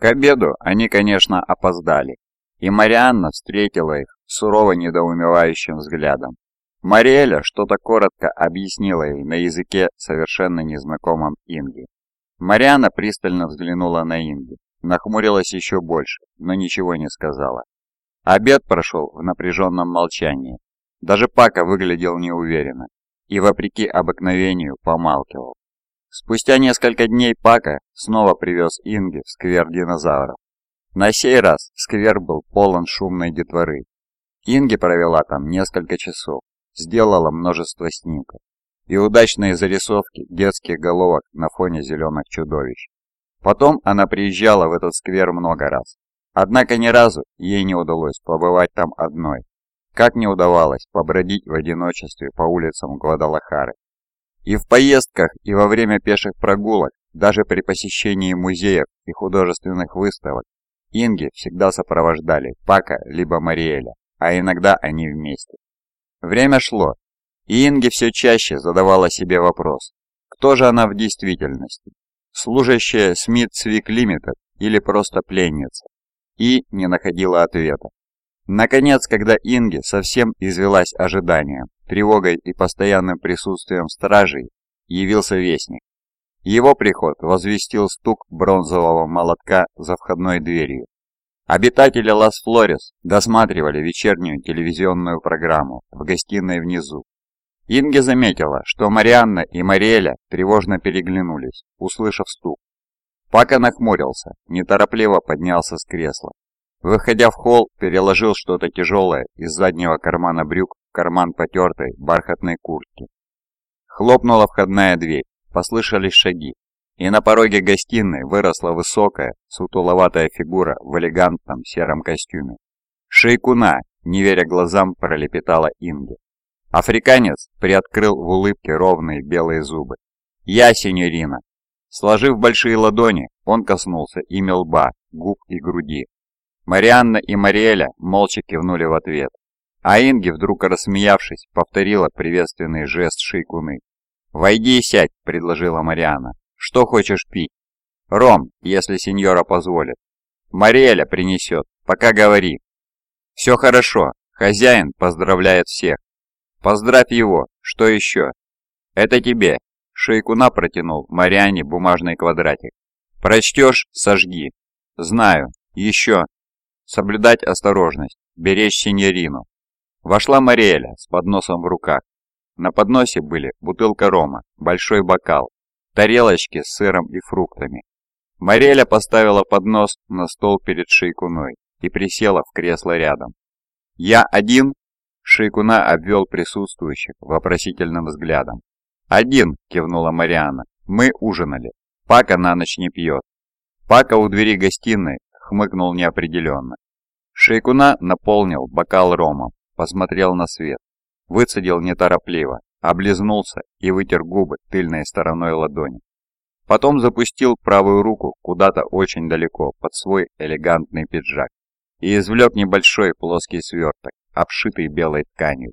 К обеду они, конечно, опоздали, и Марианна встретила их сурово недоумевающим взглядом. Мариэля что-то коротко объяснила ей на языке, совершенно незнакомом Инге. Марианна пристально взглянула на Инги, нахмурилась еще больше, но ничего не сказала. Обед прошел в напряженном молчании. Даже Пака выглядел неуверенно и, вопреки обыкновению, помалкивал. Спустя несколько дней Пака снова привез Инги в сквер динозавров. На сей раз сквер был полон шумной детворы. Инги провела там несколько часов, сделала множество снимков и удачные зарисовки детских головок на фоне зеленых чудовищ. Потом она приезжала в этот сквер много раз. Однако ни разу ей не удалось побывать там одной. Как не удавалось побродить в одиночестве по улицам Гвадалахары. И в поездках, и во время пеших прогулок, даже при посещении музеев и художественных выставок, Инги всегда сопровождали Пака либо Мариэля, а иногда они вместе. Время шло, и Инги все чаще задавала себе вопрос, кто же она в действительности, служащая Смит Цвик Лимитед или просто пленница, и не находила ответа. Наконец, когда Инги совсем извелась ожиданием, тревогой и постоянным присутствием стражей, явился вестник. Его приход возвестил стук бронзового молотка за входной дверью. Обитатели Лас-Флорес досматривали вечернюю телевизионную программу в гостиной внизу. Инге заметила, что Марианна и Мариэля тревожно переглянулись, услышав стук. Пако нахмурился, неторопливо поднялся с кресла. Выходя в холл, переложил что-то тяжелое из заднего кармана брюк в карман потертой бархатной куртки. Хлопнула входная дверь, послышались шаги, и на пороге гостиной выросла высокая, сутуловатая фигура в элегантном сером костюме. «Шейкуна!» – не веря глазам, пролепетала Инге. Африканец приоткрыл в улыбке ровные белые зубы. «Я, синьорина!» Сложив большие ладони, он коснулся ими лба, губ и груди. Марианна и Мариэля молча кивнули в ответ. А Инги, вдруг рассмеявшись, повторила приветственный жест Шейкуны. «Войди и сядь», — предложила Марианна. «Что хочешь пить?» «Ром, если сеньора позволит». «Мариэля принесет. Пока говори». «Все хорошо. Хозяин поздравляет всех». «Поздравь его. Что еще?» «Это тебе». Шейкуна протянул Марианне бумажный квадратик. «Прочтешь — сожги». «Знаю. Еще». Соблюдать осторожность, беречь синьорину. Вошла Мариэля с подносом в руках. На подносе были бутылка рома, большой бокал, тарелочки с сыром и фруктами. Мариэля поставила поднос на стол перед Шейкуной и присела в кресло рядом. «Я один?» Шейкуна обвел присутствующих вопросительным взглядом. «Один!» – кивнула Мариана. «Мы ужинали. Пака на ночь не пьет». Пака у двери гостиной хмыкнул неопределенно. Шейкуна наполнил бокал ромом, посмотрел на свет, выцедил неторопливо, облизнулся и вытер губы тыльной стороной ладони. Потом запустил правую руку куда-то очень далеко под свой элегантный пиджак и извлек небольшой плоский сверток, обшитый белой тканью.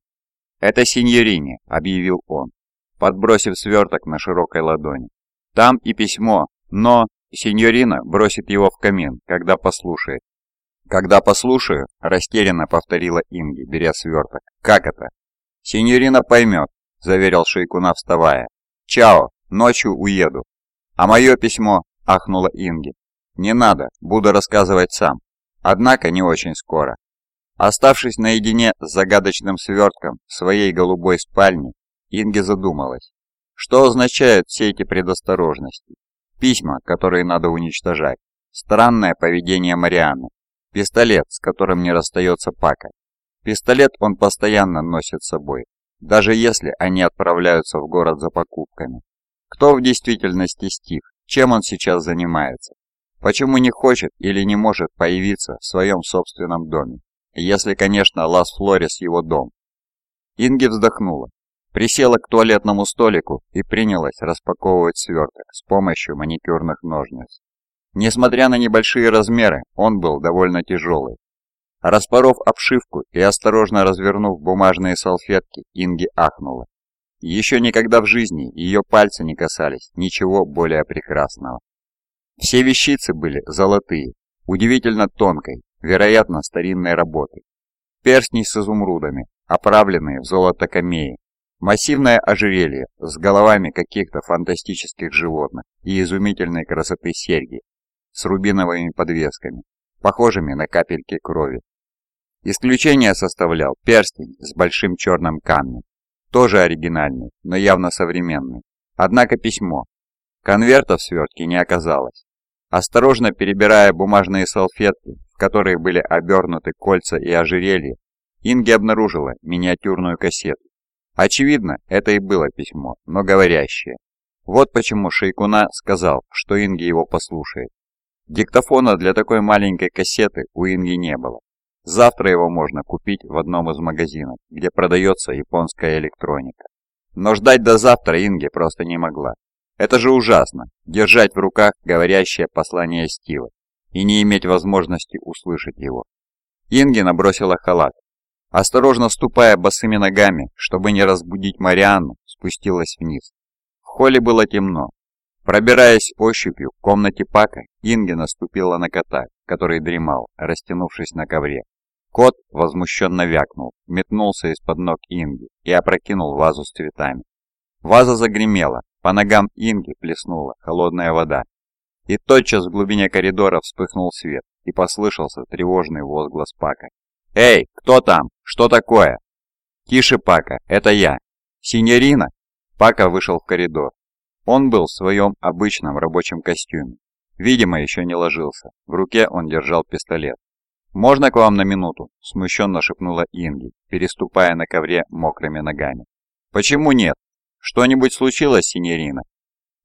«Это синьорине», — объявил он, подбросив сверток на широкой ладони. «Там и письмо, но Синьорина бросит его в камин, когда послушает. «Когда послушаю», – растерянно повторила Инги, беря сверток. «Как это?» «Синьорина поймет», – заверил Шейкуна, вставая. «Чао, ночью уеду». «А мое письмо?» – ахнула Инги. «Не надо, буду рассказывать сам. Однако не очень скоро». Оставшись наедине с загадочным свертком в своей голубой спальне, Инги задумалась. Что означают все эти предосторожности? Письма, которые надо уничтожать. Странное поведение Марианы. Пистолет, с которым не расстается Пака. Пистолет он постоянно носит с собой, даже если они отправляются в город за покупками. Кто в действительности Стив? Чем он сейчас занимается? Почему не хочет или не может появиться в своем собственном доме? Если, конечно, Лас-Флорес его дом. Инги вздохнула. Присела к туалетному столику и принялась распаковывать сверток с помощью маникюрных ножниц. Несмотря на небольшие размеры, он был довольно тяжелый. Распоров обшивку и осторожно развернув бумажные салфетки, Инги ахнула. Еще никогда в жизни ее пальцы не касались ничего более прекрасного. Все вещицы были золотые, удивительно тонкой, вероятно, старинной работы. Перстни с изумрудами, оправленные в золото камеи, массивное ожерелье с головами каких-то фантастических животных и изумительной красоты серьги с рубиновыми подвесками, похожими на капельки крови. Исключение составлял перстень с большим черным камнем, тоже оригинальный, но явно современный. Однако письмо. Конверта в свертке не оказалось. Осторожно перебирая бумажные салфетки, в которые были обернуты кольца и ожерелья, Инги обнаружила миниатюрную кассету. Очевидно, это и было письмо, но говорящее. Вот почему Шейкуна сказал, что Инги его послушает. Диктофона для такой маленькой кассеты у Инги не было. Завтра его можно купить в одном из магазинов, где продается японская электроника. Но ждать до завтра Инге просто не могла. Это же ужасно, держать в руках говорящее послание Стива и не иметь возможности услышать его. Инги набросила халат. Осторожно ступая босыми ногами, чтобы не разбудить Марианну, спустилась вниз. В холле было темно. Пробираясь ощупью в комнате Пака, Инги наступила на кота, который дремал, растянувшись на ковре. Кот возмущенно вякнул, метнулся из-под ног Инги и опрокинул вазу с цветами. Ваза загремела, по ногам Инги плеснула холодная вода. И тотчас в глубине коридора вспыхнул свет, и послышался тревожный возглас Пака. «Эй, кто там? Что такое?» «Тише, Пака, это я!» «Синьорина?» Пака вышел в коридор. Он был в своем обычном рабочем костюме. Видимо, еще не ложился. В руке он держал пистолет. «Можно к вам на минуту?» – смущенно шепнула Инги, переступая на ковре мокрыми ногами. «Почему нет? Что-нибудь случилось, синьорина?»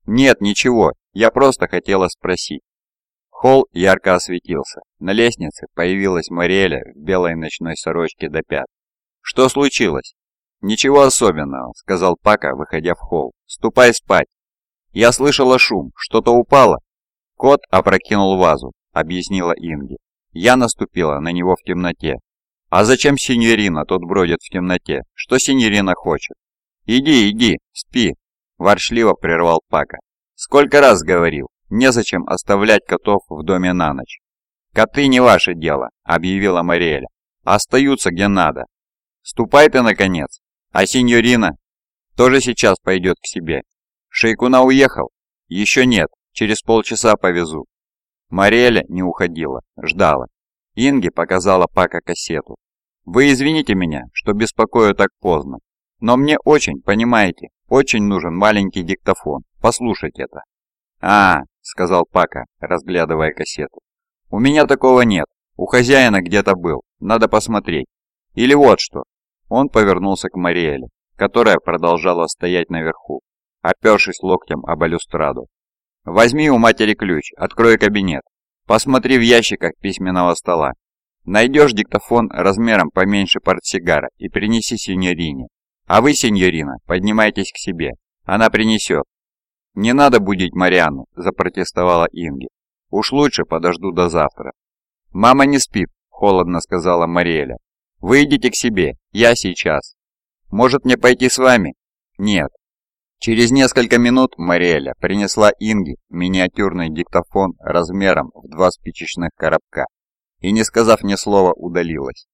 «Нет, ничего. Я просто хотела спросить». Холл ярко осветился. На лестнице появилась Мариэля в белой ночной сорочке до пят. «Что случилось?» «Ничего особенного», — сказал Пака, выходя в холл. «Ступай спать». «Я слышала шум. Что-то упало?» «Кот опрокинул вазу», — объяснила Инги. Я наступила на него в темноте. А зачем синьорина тут бродит в темноте? Что синьорина хочет? Иди, иди, спи, воршливо прервал Пака. Сколько раз говорил, незачем оставлять котов в доме на ночь. Коты не ваше дело, объявила Мариэля. Остаются где надо. Ступай ты, наконец. А синьорина тоже сейчас пойдет к себе. Шейкуна уехал? Еще нет, через полчаса повезу. Мариэля не уходила, ждала. Инги показала Пака кассету. «Вы извините меня, что беспокою так поздно, но мне очень, понимаете, очень нужен маленький диктофон. Послушать это». «А, — сказал Пака, разглядывая кассету. «У меня такого нет. У хозяина где-то был. Надо посмотреть. Или вот что». Он повернулся к Мариэле, которая продолжала стоять наверху, опершись локтем об балюстраду. Возьми у матери ключ, открой кабинет. Посмотри в ящиках письменного стола. Найдешь диктофон размером поменьше портсигара и принеси сеньорине. А вы, сеньорина, поднимайтесь к себе. Она принесет. Не надо будить Марианну, запротестовала Инги. Уж лучше подожду до завтра. Мама не спит, холодно сказала Мариэля. Вы идите к себе, я сейчас. Может мне пойти с вами? Нет, Через несколько минут Мариэля принесла Инге миниатюрный диктофон размером в два спичечных коробка и, не сказав ни слова, удалилась.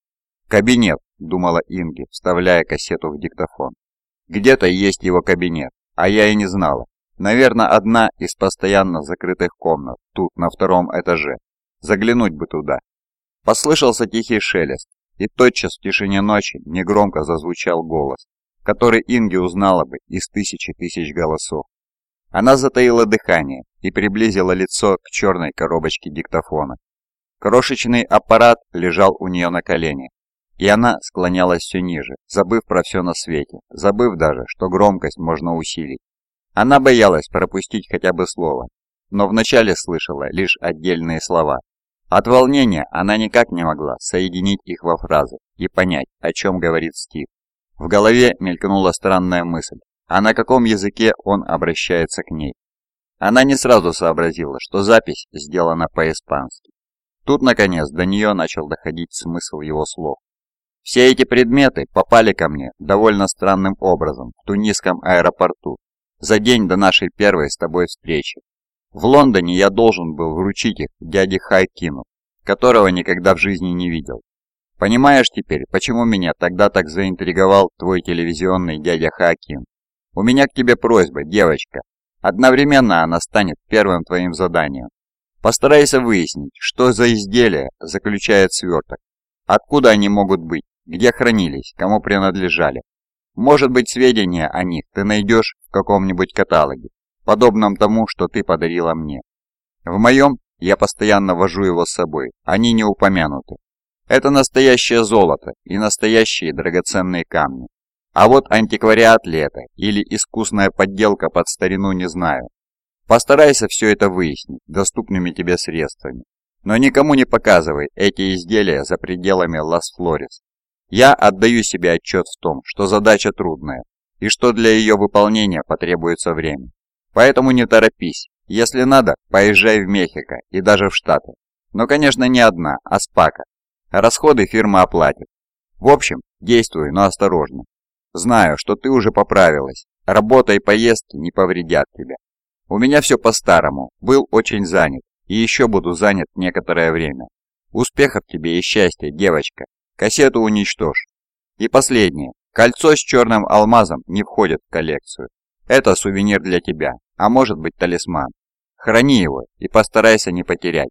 «Кабинет», — думала Инги, вставляя кассету в диктофон. «Где-то есть его кабинет, а я и не знала. Наверное, одна из постоянно закрытых комнат, тут, на втором этаже. Заглянуть бы туда». Послышался тихий шелест, и тотчас в тишине ночи негромко зазвучал голос который Инги узнала бы из тысячи тысяч голосов. Она затаила дыхание и приблизила лицо к черной коробочке диктофона. Крошечный аппарат лежал у нее на колене, и она склонялась все ниже, забыв про все на свете, забыв даже, что громкость можно усилить. Она боялась пропустить хотя бы слово, но вначале слышала лишь отдельные слова. От волнения она никак не могла соединить их во фразы и понять, о чем говорит Стив. В голове мелькнула странная мысль, а на каком языке он обращается к ней. Она не сразу сообразила, что запись сделана по-испански. Тут, наконец, до нее начал доходить смысл его слов. Все эти предметы попали ко мне довольно странным образом в тунисском аэропорту за день до нашей первой с тобой встречи. В Лондоне я должен был вручить их дяде Хайкину, которого никогда в жизни не видел. Понимаешь теперь, почему меня тогда так заинтриговал твой телевизионный дядя Хакин? У меня к тебе просьба, девочка. Одновременно она станет первым твоим заданием. Постарайся выяснить, что за изделие заключает сверток, откуда они могут быть, где хранились, кому принадлежали. Может быть, сведения о них ты найдешь в каком-нибудь каталоге, подобном тому, что ты подарила мне. В моем я постоянно вожу его с собой, они не упомянуты. Это настоящее золото и настоящие драгоценные камни. А вот антиквариат это или искусная подделка под старину не знаю. Постарайся все это выяснить доступными тебе средствами. Но никому не показывай эти изделия за пределами Лас-Флорис. Я отдаю себе отчет в том, что задача трудная, и что для ее выполнения потребуется время. Поэтому не торопись. Если надо, поезжай в Мехико и даже в Штаты. Но, конечно, не одна, а с Пака. Расходы фирма оплатит. В общем, действуй, но осторожно. Знаю, что ты уже поправилась. Работа и поездки не повредят тебя. У меня все по-старому. Был очень занят. И еще буду занят некоторое время. Успехов тебе и счастья, девочка. Кассету уничтожь. И последнее. Кольцо с черным алмазом не входит в коллекцию. Это сувенир для тебя, а может быть талисман. Храни его и постарайся не потерять.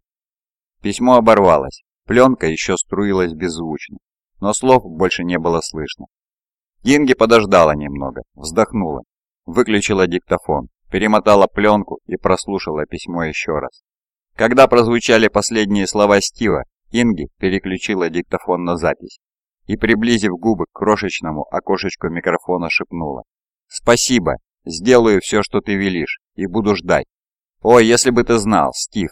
Письмо оборвалось. Пленка еще струилась беззвучно, но слов больше не было слышно. Инги подождала немного, вздохнула, выключила диктофон, перемотала пленку и прослушала письмо еще раз. Когда прозвучали последние слова Стива, Инги переключила диктофон на запись и, приблизив губы к крошечному окошечку микрофона, шепнула. «Спасибо, сделаю все, что ты велишь, и буду ждать. Ой, если бы ты знал, Стив!»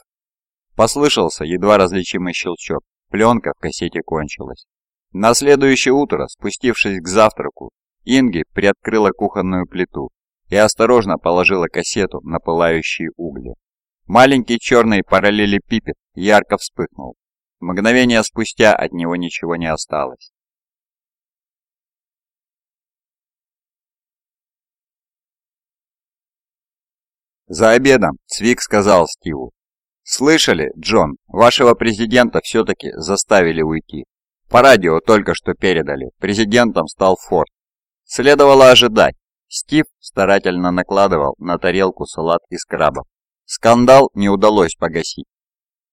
Послышался едва различимый щелчок, пленка в кассете кончилась. На следующее утро, спустившись к завтраку, Инги приоткрыла кухонную плиту и осторожно положила кассету на пылающие угли. Маленький черный параллелепипед ярко вспыхнул. Мгновение спустя от него ничего не осталось. За обедом Цвик сказал Стиву. «Слышали, Джон, вашего президента все-таки заставили уйти. По радио только что передали, президентом стал Форд. Следовало ожидать. Стив старательно накладывал на тарелку салат из крабов. Скандал не удалось погасить.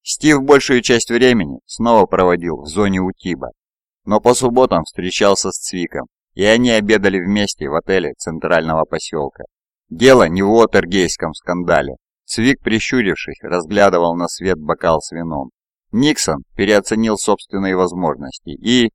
Стив большую часть времени снова проводил в зоне Утиба, но по субботам встречался с Цвиком, и они обедали вместе в отеле Центрального поселка. Дело не в Уотергейском скандале. Цвик, прищурившись, разглядывал на свет бокал с вином. Никсон переоценил собственные возможности и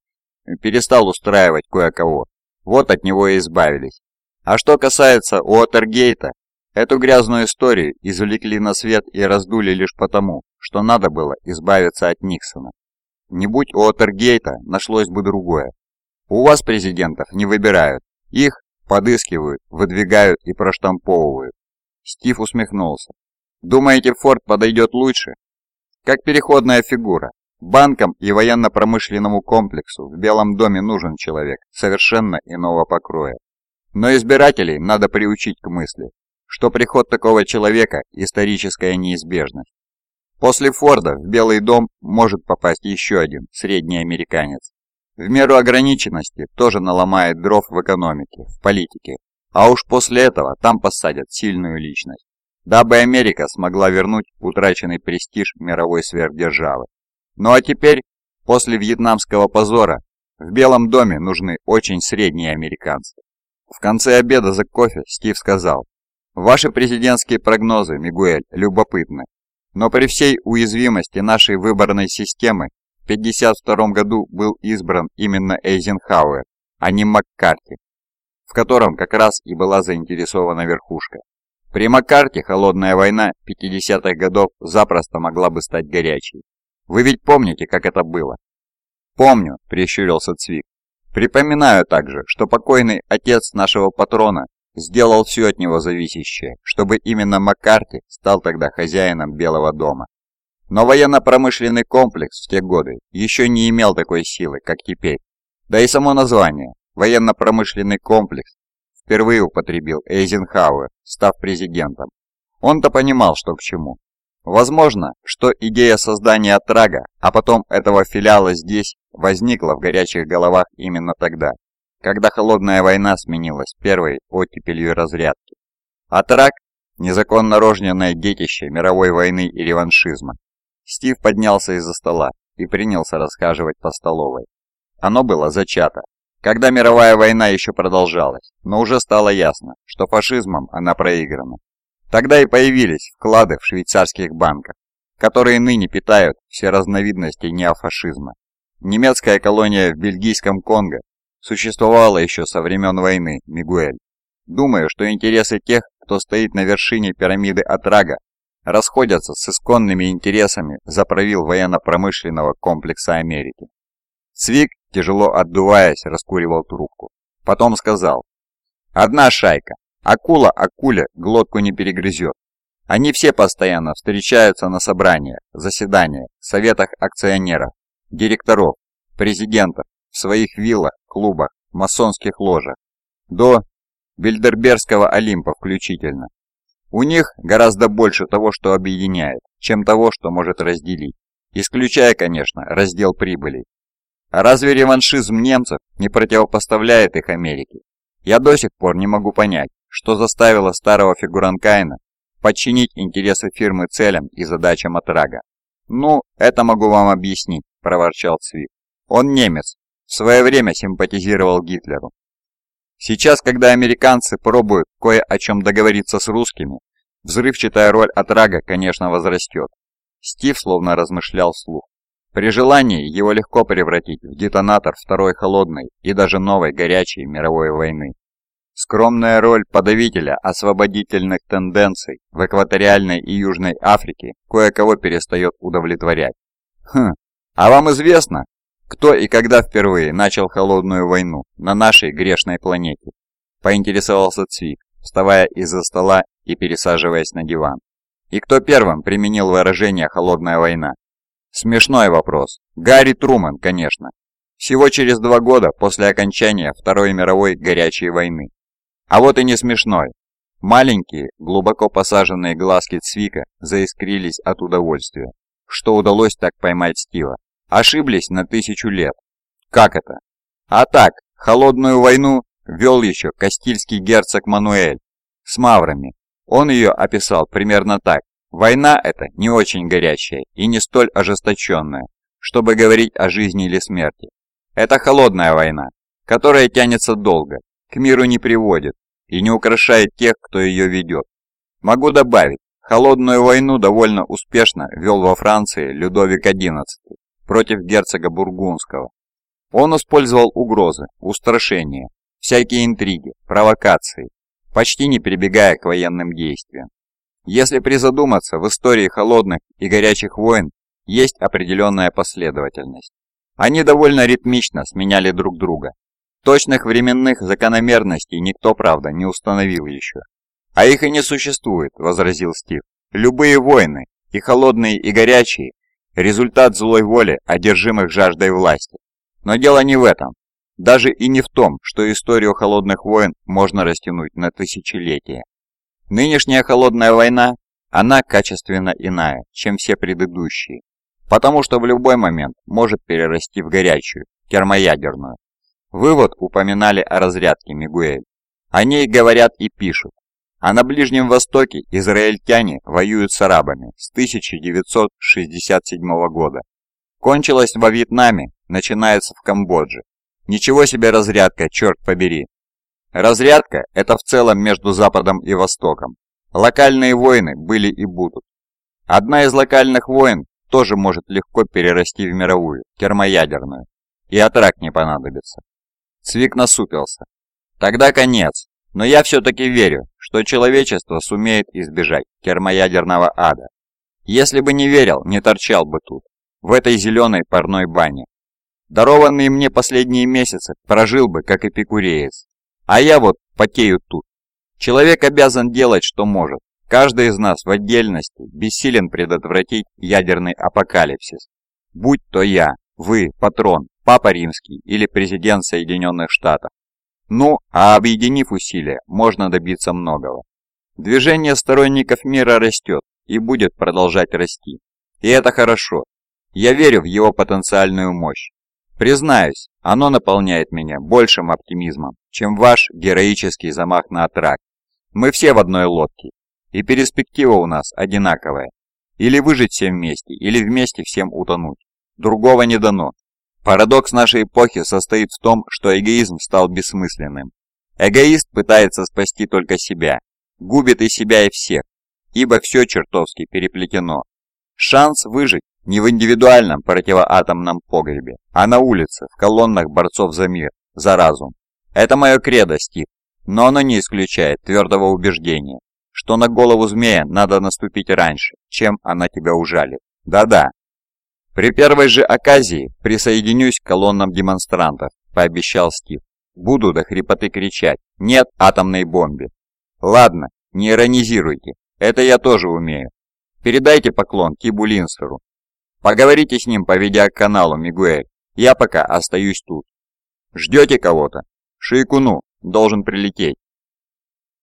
перестал устраивать кое-кого. Вот от него и избавились. А что касается Уотергейта, эту грязную историю извлекли на свет и раздули лишь потому, что надо было избавиться от Никсона. Не будь Уотергейта, нашлось бы другое. У вас президентов не выбирают. Их подыскивают, выдвигают и проштамповывают. Стив усмехнулся. Думаете, Форд подойдет лучше? как переходная фигура. Банкам и военно-промышленному комплексу в Белом доме нужен человек совершенно иного покроя. Но избирателей надо приучить к мысли, что приход такого человека – историческая неизбежность. После Форда в Белый дом может попасть еще один средний американец. В меру ограниченности тоже наломает дров в экономике, в политике. А уж после этого там посадят сильную личность дабы Америка смогла вернуть утраченный престиж мировой сверхдержавы. Ну а теперь, после вьетнамского позора, в Белом доме нужны очень средние американцы. В конце обеда за кофе Стив сказал, «Ваши президентские прогнозы, Мигуэль, любопытны, но при всей уязвимости нашей выборной системы в 1952 году был избран именно Эйзенхауэр, а не Маккарти, в котором как раз и была заинтересована верхушка. При Маккарте холодная война 50-х годов запросто могла бы стать горячей. Вы ведь помните, как это было? Помню, прищурился Цвик. Припоминаю также, что покойный отец нашего патрона сделал все от него зависящее, чтобы именно Маккарти стал тогда хозяином Белого дома. Но военно-промышленный комплекс в те годы еще не имел такой силы, как теперь. Да и само название «военно-промышленный комплекс» впервые употребил Эйзенхауэр, став президентом. Он-то понимал, что к чему. Возможно, что идея создания Трага, а потом этого филиала здесь, возникла в горячих головах именно тогда, когда холодная война сменилась первой оттепелью разрядки. А Траг – незаконно рожденное детище мировой войны и реваншизма. Стив поднялся из-за стола и принялся расхаживать по столовой. Оно было зачато, когда мировая война еще продолжалась, но уже стало ясно, что фашизмом она проиграна. Тогда и появились вклады в швейцарских банках, которые ныне питают все разновидности неофашизма. Немецкая колония в бельгийском Конго существовала еще со времен войны, Мигуэль. Думаю, что интересы тех, кто стоит на вершине пирамиды Атрага, расходятся с исконными интересами заправил военно-промышленного комплекса Америки. Цвик, тяжело отдуваясь, раскуривал трубку. Потом сказал, «Одна шайка, Акула акуле глотку не перегрызет. Они все постоянно встречаются на собраниях, заседаниях, советах акционеров, директоров, президентов, в своих виллах, клубах, масонских ложах, до Бильдербергского Олимпа включительно. У них гораздо больше того, что объединяет, чем того, что может разделить, исключая, конечно, раздел прибыли. А разве реваншизм немцев не противопоставляет их Америке? Я до сих пор не могу понять, что заставило старого фигуранкайна подчинить интересы фирмы целям и задачам Атрага. «Ну, это могу вам объяснить», – проворчал Цвик. «Он немец, в свое время симпатизировал Гитлеру. Сейчас, когда американцы пробуют кое о чем договориться с русскими, взрывчатая роль Атрага, конечно, возрастет». Стив словно размышлял вслух. При желании его легко превратить в детонатор второй холодной и даже новой горячей мировой войны. Скромная роль подавителя освободительных тенденций в экваториальной и Южной Африке кое-кого перестает удовлетворять. Хм, а вам известно, кто и когда впервые начал холодную войну на нашей грешной планете? Поинтересовался Цвик, вставая из-за стола и пересаживаясь на диван. И кто первым применил выражение «холодная война»? Смешной вопрос. Гарри Труман, конечно. Всего через два года после окончания Второй мировой горячей войны. А вот и не смешной. Маленькие, глубоко посаженные глазки Цвика заискрились от удовольствия, что удалось так поймать Стива. Ошиблись на тысячу лет. Как это? А так, холодную войну вел еще Кастильский герцог Мануэль с маврами. Он ее описал примерно так. Война эта не очень горячая и не столь ожесточенная, чтобы говорить о жизни или смерти. Это холодная война, которая тянется долго, к миру не приводит и не украшает тех, кто ее ведет. Могу добавить, холодную войну довольно успешно вел во Франции Людовик XI против герцога Бургундского. Он использовал угрозы, устрашения, всякие интриги, провокации, почти не прибегая к военным действиям. Если призадуматься, в истории холодных и горячих войн есть определенная последовательность. Они довольно ритмично сменяли друг друга, Точных временных закономерностей никто, правда, не установил еще. «А их и не существует», — возразил Стив. «Любые войны, и холодные, и горячие, результат злой воли, одержимых жаждой власти. Но дело не в этом. Даже и не в том, что историю холодных войн можно растянуть на тысячелетия. Нынешняя холодная война, она качественно иная, чем все предыдущие, потому что в любой момент может перерасти в горячую, термоядерную. Вывод упоминали о разрядке Мигуэль. О ней говорят и пишут. А на Ближнем Востоке израильтяне воюют с арабами с 1967 года. Кончилось во Вьетнаме, начинается в Камбодже. Ничего себе разрядка, черт побери. Разрядка – это в целом между Западом и Востоком. Локальные войны были и будут. Одна из локальных войн тоже может легко перерасти в мировую, термоядерную. И отрак не понадобится. Цвик насупился. Тогда конец. Но я все-таки верю, что человечество сумеет избежать термоядерного ада. Если бы не верил, не торчал бы тут, в этой зеленой парной бане. Дарованные мне последние месяцы прожил бы, как эпикуреец. А я вот потею тут. Человек обязан делать, что может. Каждый из нас в отдельности бессилен предотвратить ядерный апокалипсис. Будь то я, вы, патрон, Папа Римский или президент Соединенных Штатов. Ну, а объединив усилия, можно добиться многого. Движение сторонников мира растет и будет продолжать расти. И это хорошо. Я верю в его потенциальную мощь. Признаюсь, оно наполняет меня большим оптимизмом, чем ваш героический замах на Атрак. Мы все в одной лодке, и перспектива у нас одинаковая. Или выжить всем вместе, или вместе всем утонуть. Другого не дано. Парадокс нашей эпохи состоит в том, что эгоизм стал бессмысленным. Эгоист пытается спасти только себя, губит и себя, и всех, ибо все чертовски переплетено. Шанс выжить не в индивидуальном противоатомном погребе, а на улице, в колоннах борцов за мир, за разум. Это мое кредо, Стив, но оно не исключает твердого убеждения, что на голову змея надо наступить раньше, чем она тебя ужалит. Да-да. При первой же оказии присоединюсь к колоннам демонстрантов, пообещал Стив. Буду до хрипоты кричать «Нет атомной бомбе!» Ладно, не иронизируйте, это я тоже умею. Передайте поклон Кибу Линсеру. Поговорите с ним по видеоканалу, Мигуэль. Я пока остаюсь тут. Ждете кого-то? Шейкуну должен прилететь.